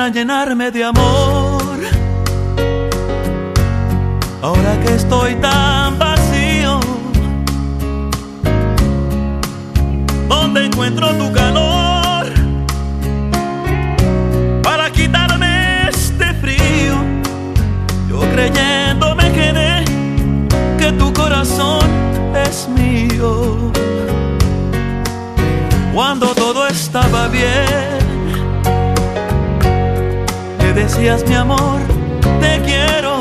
a llenarme de amor. Ahora que estoy tan vacío, ¿dónde encuentro tu calor? Para quitarme este frío, yo creyendo me quedé que tu corazón es mío. Cuando todo estaba bien decías mi amor, te quiero.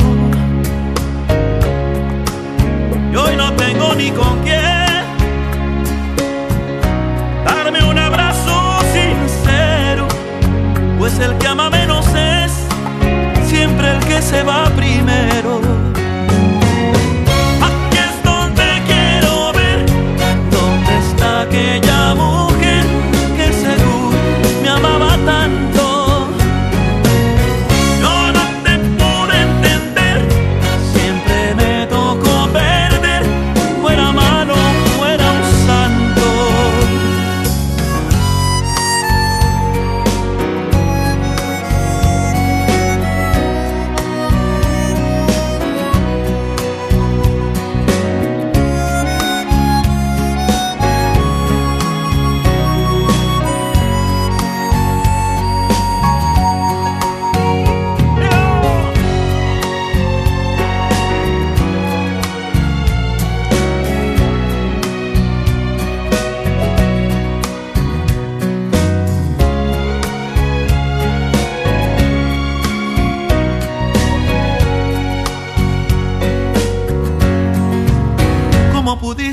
Y hoy no tengo ni con quién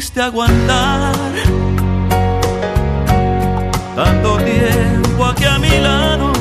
supiste aguantar tanto tiempo aquí a mi lado.